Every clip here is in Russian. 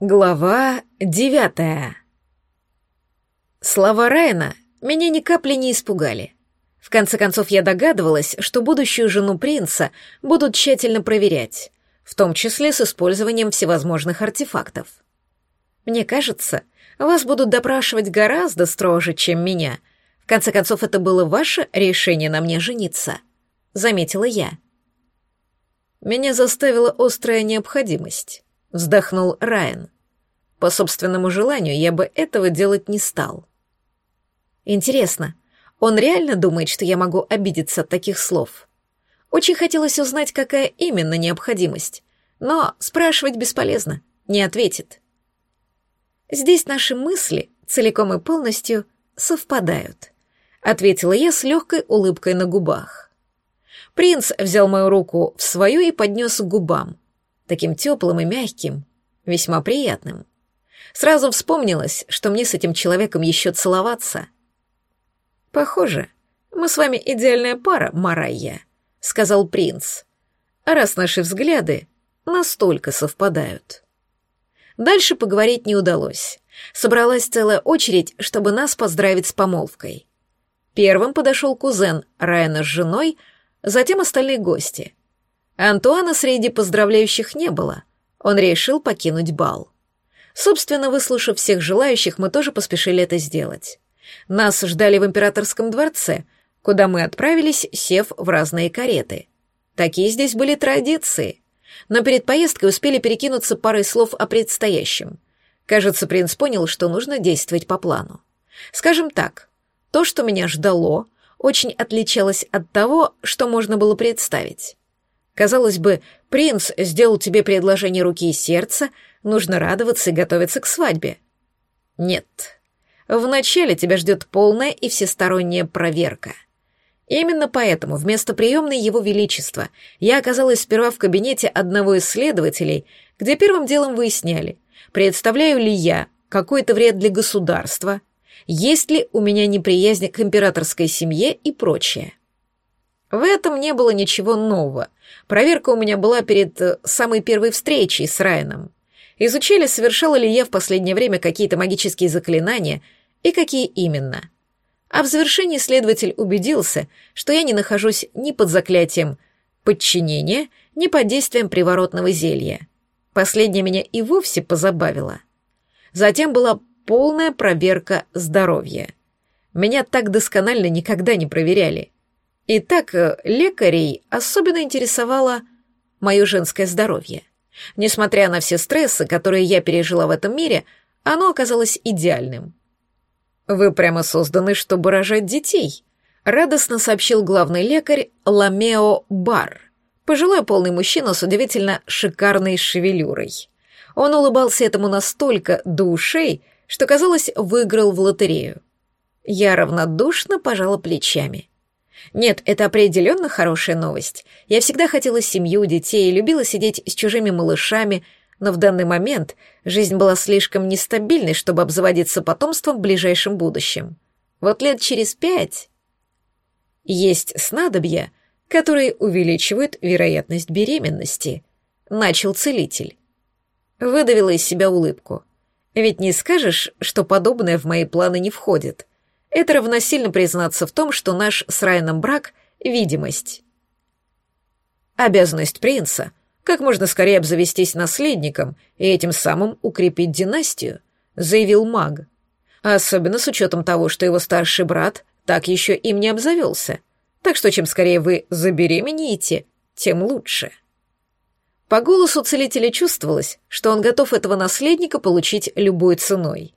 Глава девятая. Слова Райана меня ни капли не испугали. В конце концов, я догадывалась, что будущую жену принца будут тщательно проверять, в том числе с использованием всевозможных артефактов. Мне кажется, вас будут допрашивать гораздо строже, чем меня. В конце концов, это было ваше решение на мне жениться, заметила я. Меня заставила острая необходимость вздохнул Райан. По собственному желанию я бы этого делать не стал. Интересно, он реально думает, что я могу обидеться от таких слов? Очень хотелось узнать, какая именно необходимость, но спрашивать бесполезно, не ответит. Здесь наши мысли целиком и полностью совпадают, ответила я с легкой улыбкой на губах. Принц взял мою руку в свою и поднес к губам, таким теплым и мягким, весьма приятным. Сразу вспомнилось, что мне с этим человеком еще целоваться. «Похоже, мы с вами идеальная пара, Марайя», — сказал принц. «А раз наши взгляды настолько совпадают». Дальше поговорить не удалось. Собралась целая очередь, чтобы нас поздравить с помолвкой. Первым подошел кузен Райана с женой, затем остальные гости. Антуана среди поздравляющих не было. Он решил покинуть бал. Собственно, выслушав всех желающих, мы тоже поспешили это сделать. Нас ждали в императорском дворце, куда мы отправились, сев в разные кареты. Такие здесь были традиции. Но перед поездкой успели перекинуться парой слов о предстоящем. Кажется, принц понял, что нужно действовать по плану. Скажем так, то, что меня ждало, очень отличалось от того, что можно было представить. Казалось бы, принц сделал тебе предложение руки и сердца, нужно радоваться и готовиться к свадьбе. Нет. Вначале тебя ждет полная и всесторонняя проверка. Именно поэтому вместо приемной его величества я оказалась сперва в кабинете одного из следователей, где первым делом выясняли, представляю ли я какой-то вред для государства, есть ли у меня неприязнь к императорской семье и прочее. В этом не было ничего нового. Проверка у меня была перед э, самой первой встречей с Райаном. Изучили, совершала ли я в последнее время какие-то магические заклинания и какие именно. А в завершении следователь убедился, что я не нахожусь ни под заклятием подчинения, ни под действием приворотного зелья. Последнее меня и вовсе позабавило. Затем была полная проверка здоровья. Меня так досконально никогда не проверяли — Итак, э, лекарей особенно интересовало мое женское здоровье. Несмотря на все стрессы, которые я пережила в этом мире, оно оказалось идеальным. «Вы прямо созданы, чтобы рожать детей», — радостно сообщил главный лекарь Ламео Бар, пожилой полный мужчина с удивительно шикарной шевелюрой. Он улыбался этому настолько до ушей, что, казалось, выиграл в лотерею. Я равнодушно пожала плечами. Нет, это определенно хорошая новость. Я всегда хотела семью, детей, любила сидеть с чужими малышами, но в данный момент жизнь была слишком нестабильной, чтобы обзаводиться потомством в ближайшем будущем. Вот лет через пять... Есть снадобья, которые увеличивают вероятность беременности. Начал целитель. Выдавила из себя улыбку. Ведь не скажешь, что подобное в мои планы не входит. Это равносильно признаться в том, что наш с Райаном брак — видимость. Обязанность принца — как можно скорее обзавестись наследником и этим самым укрепить династию, заявил маг. Особенно с учетом того, что его старший брат так еще им не обзавелся. Так что чем скорее вы забеременеете, тем лучше. По голосу целителя чувствовалось, что он готов этого наследника получить любой ценой.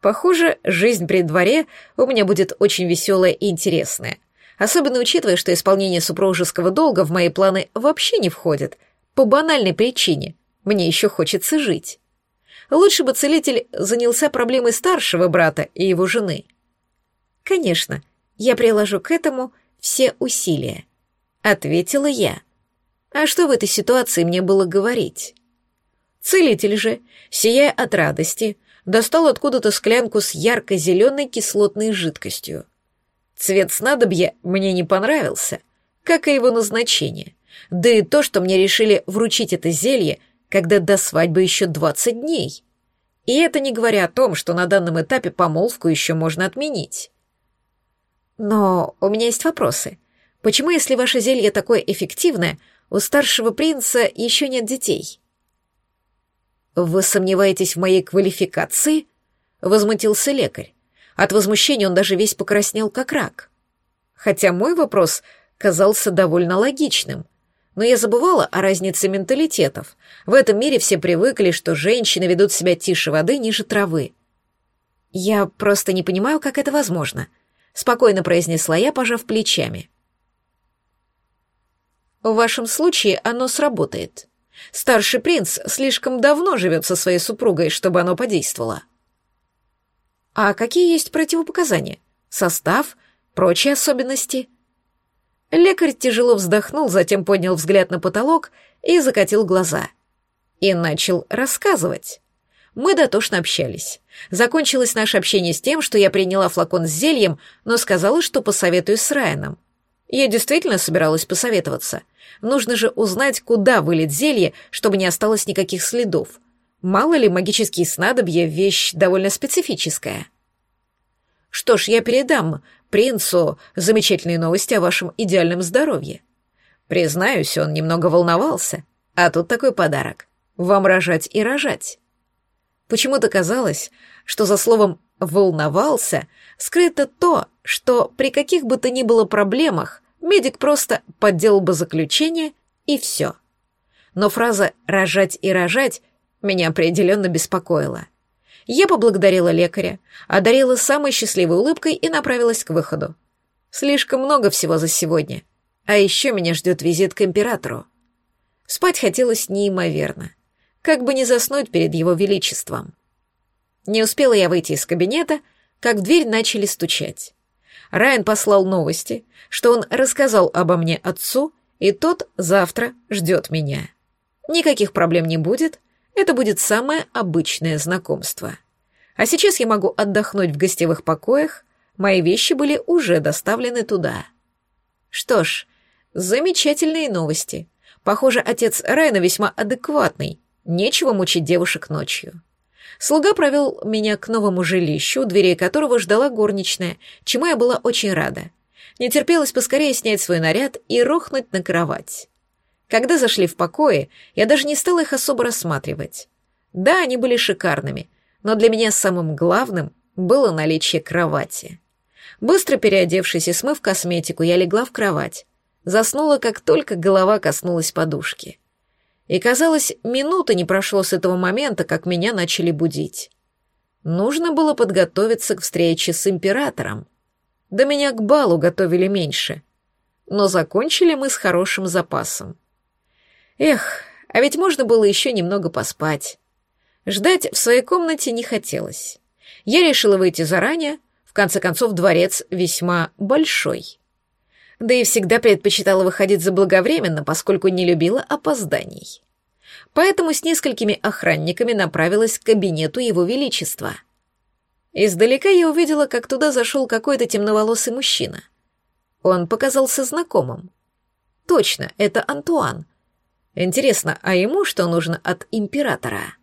Похоже, жизнь при дворе у меня будет очень веселая и интересная. Особенно учитывая, что исполнение супружеского долга в мои планы вообще не входит. По банальной причине. Мне еще хочется жить. Лучше бы целитель занялся проблемой старшего брата и его жены. Конечно, я приложу к этому все усилия. Ответила я. А что в этой ситуации мне было говорить? Целитель же, сияя от радости, достал откуда-то склянку с ярко-зеленой кислотной жидкостью. Цвет снадобья мне не понравился, как и его назначение. Да и то, что мне решили вручить это зелье, когда до свадьбы еще двадцать дней. И это не говоря о том, что на данном этапе помолвку еще можно отменить. Но у меня есть вопросы. Почему, если ваше зелье такое эффективное, у старшего принца еще нет детей? Вы сомневаетесь в моей квалификации? Возмутился лекарь. От возмущения он даже весь покраснел, как рак. Хотя мой вопрос казался довольно логичным. Но я забывала о разнице менталитетов. В этом мире все привыкли, что женщины ведут себя тише воды, ниже травы. Я просто не понимаю, как это возможно. Спокойно произнесла я, пожав плечами. В вашем случае оно сработает. Старший принц слишком давно живет со своей супругой, чтобы оно подействовало. А какие есть противопоказания? Состав, прочие особенности? Лекарь тяжело вздохнул, затем поднял взгляд на потолок и закатил глаза. И начал рассказывать. Мы дотошно общались. Закончилось наше общение с тем, что я приняла флакон с зельем, но сказала, что посоветуюсь с Райаном. Я действительно собиралась посоветоваться. Нужно же узнать, куда вылет зелье, чтобы не осталось никаких следов. Мало ли, магические снадобья — вещь довольно специфическая. Что ж, я передам принцу замечательные новости о вашем идеальном здоровье. Признаюсь, он немного волновался, а тут такой подарок. Вам рожать и рожать. Почему-то казалось, что за словом «волновался» скрыто то, что при каких бы то ни было проблемах медик просто подделал бы заключение и все. Но фраза «рожать и рожать» меня определенно беспокоило. Я поблагодарила лекаря, одарила самой счастливой улыбкой и направилась к выходу. Слишком много всего за сегодня. А еще меня ждет визит к императору. Спать хотелось неимоверно. Как бы не заснуть перед его величеством. Не успела я выйти из кабинета, как в дверь начали стучать. Райан послал новости, что он рассказал обо мне отцу, и тот завтра ждет меня. Никаких проблем не будет, это будет самое обычное знакомство. А сейчас я могу отдохнуть в гостевых покоях, мои вещи были уже доставлены туда. Что ж, замечательные новости. Похоже, отец Райна весьма адекватный, нечего мучить девушек ночью. Слуга провел меня к новому жилищу, дверей которого ждала горничная, чему я была очень рада. Не терпелось поскорее снять свой наряд и рухнуть на кровать. Когда зашли в покои, я даже не стала их особо рассматривать. Да, они были шикарными, но для меня самым главным было наличие кровати. Быстро переодевшись и смыв косметику, я легла в кровать. Заснула, как только голова коснулась подушки. И, казалось, минуты не прошло с этого момента, как меня начали будить. Нужно было подготовиться к встрече с императором. Да меня к балу готовили меньше. Но закончили мы с хорошим запасом. Эх, а ведь можно было еще немного поспать. Ждать в своей комнате не хотелось. Я решила выйти заранее, в конце концов дворец весьма большой. Да и всегда предпочитала выходить заблаговременно, поскольку не любила опозданий. Поэтому с несколькими охранниками направилась к кабинету его величества. Издалека я увидела, как туда зашел какой-то темноволосый мужчина. Он показался знакомым. Точно, это Антуан — Интересно, а ему что нужно от императора?